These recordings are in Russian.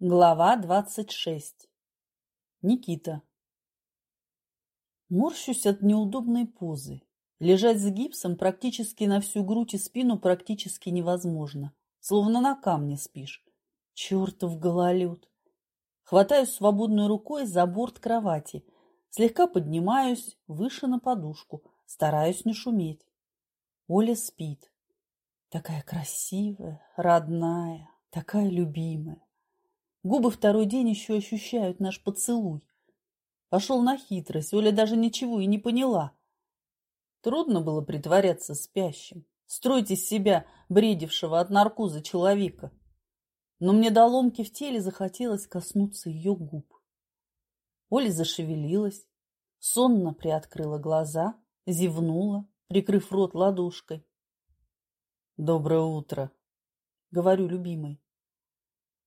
Глава двадцать шесть. Никита. Морщусь от неудобной позы. Лежать с гипсом практически на всю грудь и спину практически невозможно. Словно на камне спишь. Чертов гололед. Хватаюсь свободной рукой за борт кровати. Слегка поднимаюсь выше на подушку. Стараюсь не шуметь. Оля спит. Такая красивая, родная, такая любимая. Губы второй день еще ощущают наш поцелуй. Пошел на хитрость, Оля даже ничего и не поняла. Трудно было притворяться спящим, строить из себя бредившего от наркоза человека. Но мне до ломки в теле захотелось коснуться ее губ. Оля зашевелилась, сонно приоткрыла глаза, зевнула, прикрыв рот ладошкой. «Доброе утро», — говорю любимой.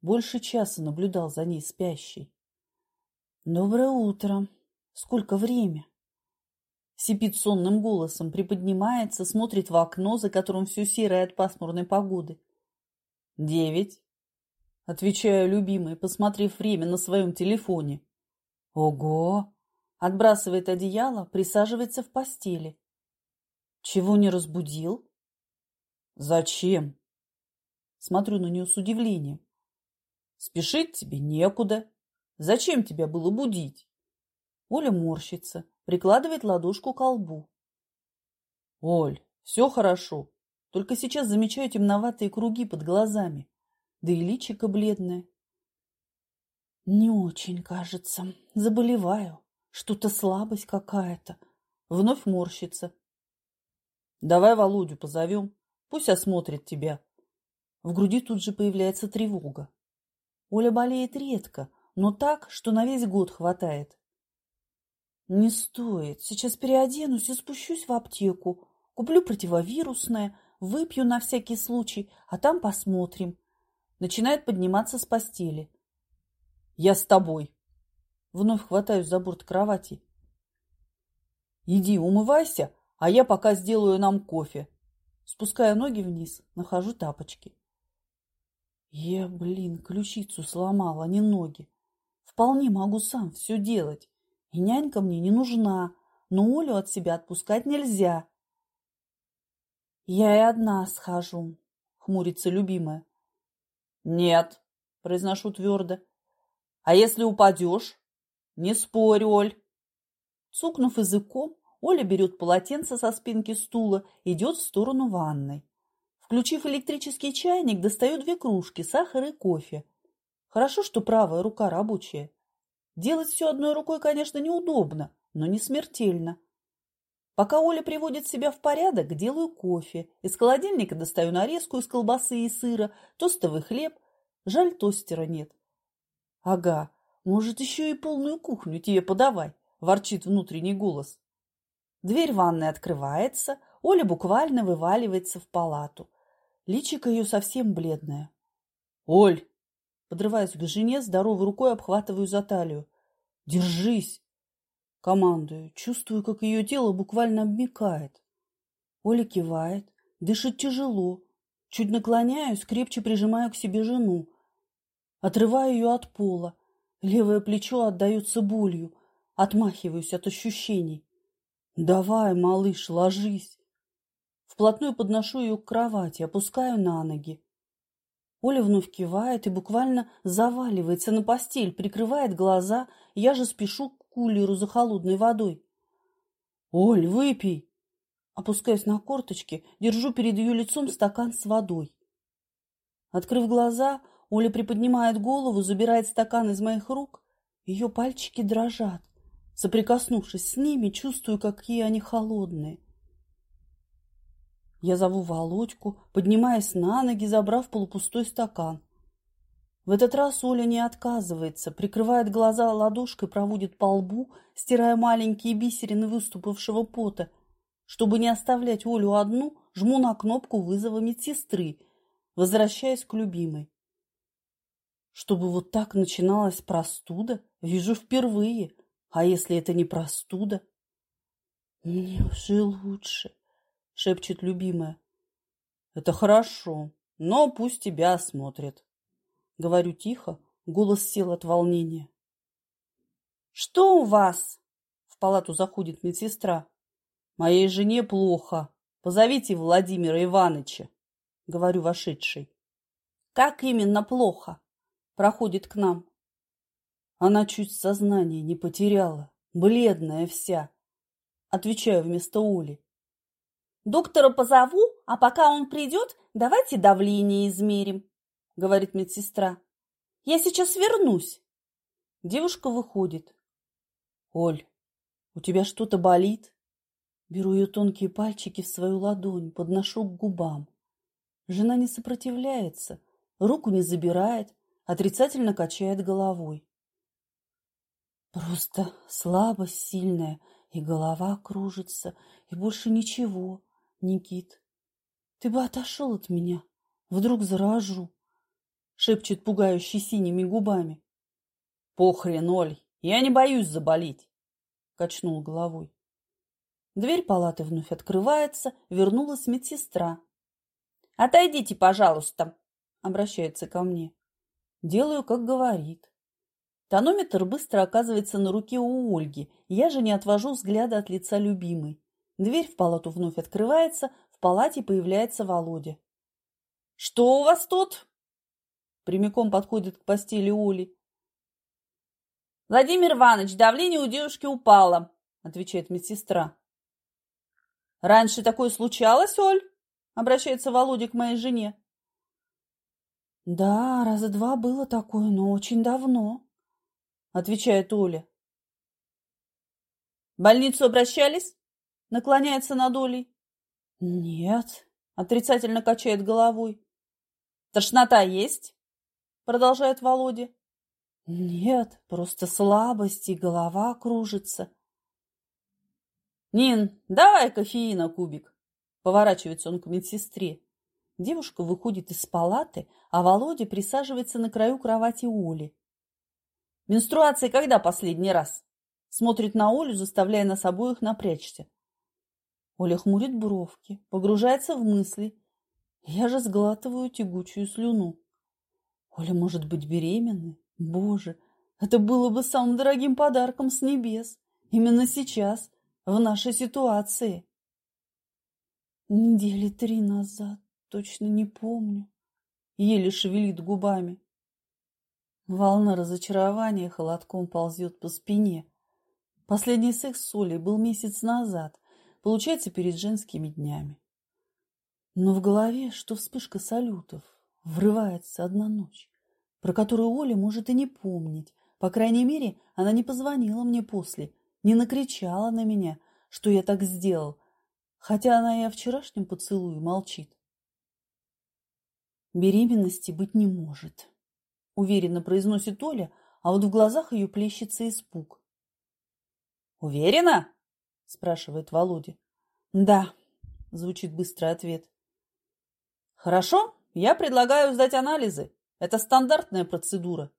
Больше часа наблюдал за ней спящей. «Доброе утро. Сколько время?» Сипит сонным голосом, приподнимается, смотрит в окно, за которым все серое от пасмурной погоды. «Девять», — отвечаю любимой, посмотрев время на своем телефоне. «Ого!» — отбрасывает одеяло, присаживается в постели. «Чего не разбудил?» «Зачем?» Смотрю на нее с удивлением. Спешить тебе некуда. Зачем тебя было будить? Оля морщится, прикладывает ладошку к лбу. Оль, все хорошо. Только сейчас замечаю темноватые круги под глазами. Да и личико бледное. Не очень, кажется. Заболеваю. Что-то слабость какая-то. Вновь морщится. Давай Володю позовем. Пусть осмотрит тебя. В груди тут же появляется тревога. Оля болеет редко, но так, что на весь год хватает. Не стоит. Сейчас переоденусь и спущусь в аптеку. Куплю противовирусное, выпью на всякий случай, а там посмотрим. Начинает подниматься с постели. Я с тобой. Вновь хватаюсь за борт кровати. Иди умывайся, а я пока сделаю нам кофе. Спуская ноги вниз, нахожу тапочки. Я, блин, ключицу сломала, а не ноги. Вполне могу сам все делать. И нянька мне не нужна, но Олю от себя отпускать нельзя. Я и одна схожу, хмурится любимая. Нет, произношу твердо. А если упадешь? Не спорь, Оль. Цукнув языком, Оля берет полотенце со спинки стула, идет в сторону ванной. Включив электрический чайник, достаю две кружки, сахар и кофе. Хорошо, что правая рука рабочая. Делать все одной рукой, конечно, неудобно, но не смертельно. Пока Оля приводит себя в порядок, делаю кофе. Из холодильника достаю нарезку из колбасы и сыра, тостовый хлеб. Жаль, тостера нет. Ага, может, еще и полную кухню тебе подавай, ворчит внутренний голос. Дверь ванной открывается, Оля буквально вываливается в палату. Личико ее совсем бледное. «Оль!» Подрываюсь к жене, здоровой рукой обхватываю за талию. «Держись!» Командую. Чувствую, как ее тело буквально обмекает. Оля кивает, дышит тяжело. Чуть наклоняюсь, крепче прижимаю к себе жену. Отрываю ее от пола. Левое плечо отдается болью. Отмахиваюсь от ощущений. «Давай, малыш, ложись!» Вплотную подношу ее к кровати, опускаю на ноги. Оля вновь кивает и буквально заваливается на постель, прикрывает глаза. Я же спешу к кулеру за холодной водой. «Оль, выпей!» Опускаюсь на корточки, держу перед ее лицом стакан с водой. Открыв глаза, Оля приподнимает голову, забирает стакан из моих рук. Ее пальчики дрожат. Соприкоснувшись с ними, чувствую, какие они холодные. Я зову Володьку, поднимаясь на ноги, забрав полупустой стакан. В этот раз Оля не отказывается, прикрывает глаза ладошкой, проводит по лбу, стирая маленькие бисерины выступившего пота. Чтобы не оставлять Олю одну, жму на кнопку вызова медсестры, возвращаясь к любимой. Чтобы вот так начиналась простуда, вижу впервые. А если это не простуда? Мне уже лучше шепчет любимая. Это хорошо, но пусть тебя осмотрят. Говорю тихо, Голос сел от волнения. «Что у вас?» В палату заходит медсестра. «Моей жене плохо. Позовите Владимира Ивановича», — говорю вошедшей. «Как именно плохо?» Проходит к нам. Она чуть сознание не потеряла, бледная вся. Отвечаю вместо Оли. «Доктора позову, а пока он придет, давайте давление измерим», — говорит медсестра. «Я сейчас вернусь». Девушка выходит. «Оль, у тебя что-то болит?» Беру ее тонкие пальчики в свою ладонь, подношу к губам. Жена не сопротивляется, руку не забирает, отрицательно качает головой. Просто слабость сильная, и голова кружится, и больше ничего, Никит. Ты бы отошел от меня, вдруг заражу, шепчет пугающий синими губами. Похрен, Оль, я не боюсь заболеть, качнул головой. Дверь палаты вновь открывается, вернулась медсестра. «Отойдите, пожалуйста», — обращается ко мне. Делаю, как говорит. Тонометр быстро оказывается на руке у Ольги, я же не отвожу взгляда от лица любимой. Дверь в палату вновь открывается, в палате появляется Володя. «Что у вас тут?» Прямиком подходит к постели Оли. «Владимир Иванович, давление у девушки упало», — отвечает медсестра. «Раньше такое случалось, Оль?» — обращается Володя к моей жене. «Да, раза два было такое, но очень давно», — отвечает Оля. «В больницу обращались?» — наклоняется над Олей. «Нет», — отрицательно качает головой. «Тошнота есть?» — продолжает Володя. «Нет, просто слабость и голова кружится». «Нин, давай кофеина кубик!» — поворачивается он к медсестре. Девушка выходит из палаты, а Володя присаживается на краю кровати Оли. Менструация когда последний раз? Смотрит на Олю, заставляя нас обоих напрячься. Оля хмурит бровки, погружается в мысли. Я же сглатываю тягучую слюну. Оля может быть беременной? Боже, это было бы самым дорогим подарком с небес. Именно сейчас, в нашей ситуации. Недели три назад, точно не помню. Еле шевелит губами. Волна разочарования холодком ползет по спине. Последний секс с Олей был месяц назад, получается, перед женскими днями. Но в голове, что вспышка салютов, врывается одна ночь, про которую Оля может и не помнить. По крайней мере, она не позвонила мне после, не накричала на меня, что я так сделал, хотя она и о вчерашнем поцелуе молчит. Беременности быть не может уверенно произносит Оля, а вот в глазах ее плещется испуг. Уверена? Спрашивает Володя. Да, звучит быстрый ответ. Хорошо, я предлагаю сдать анализы. Это стандартная процедура.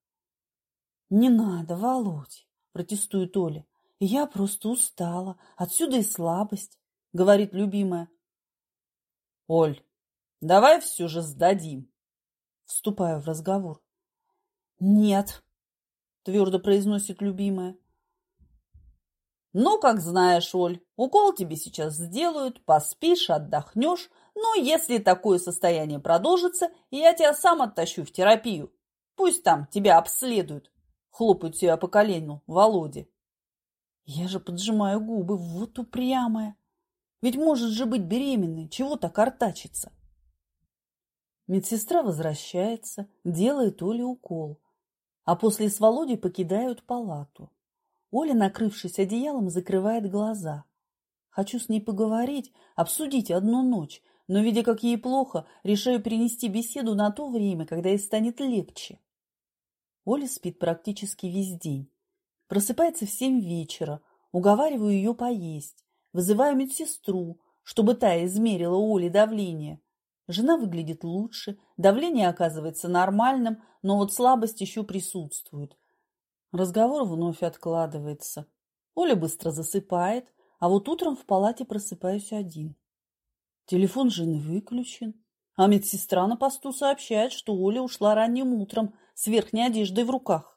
Не надо, Володь, протестует Оля. Я просто устала, отсюда и слабость, говорит любимая. Оль, давай все же сдадим. Вступаю в разговор. «Нет», — твердо произносит любимая. «Ну, как знаешь, Оль, укол тебе сейчас сделают, поспишь, отдохнешь, но если такое состояние продолжится, я тебя сам оттащу в терапию. Пусть там тебя обследуют», — хлопают себя по колену Володе. Я же поджимаю губы, вот упрямая. Ведь может же быть беременной, чего так артачиться? Медсестра возвращается, делает Оле укол а после с Володей покидают палату. Оля, накрывшись одеялом, закрывает глаза. Хочу с ней поговорить, обсудить одну ночь, но, видя, как ей плохо, решаю перенести беседу на то время, когда ей станет легче. Оля спит практически весь день. Просыпается в семь вечера, уговариваю ее поесть, вызываю медсестру, чтобы та измерила Оле давление. Жена выглядит лучше, давление оказывается нормальным, но вот слабость еще присутствует. Разговор вновь откладывается. Оля быстро засыпает, а вот утром в палате просыпаюсь один. Телефон жены выключен, а медсестра на посту сообщает, что Оля ушла ранним утром с верхней одеждой в руках.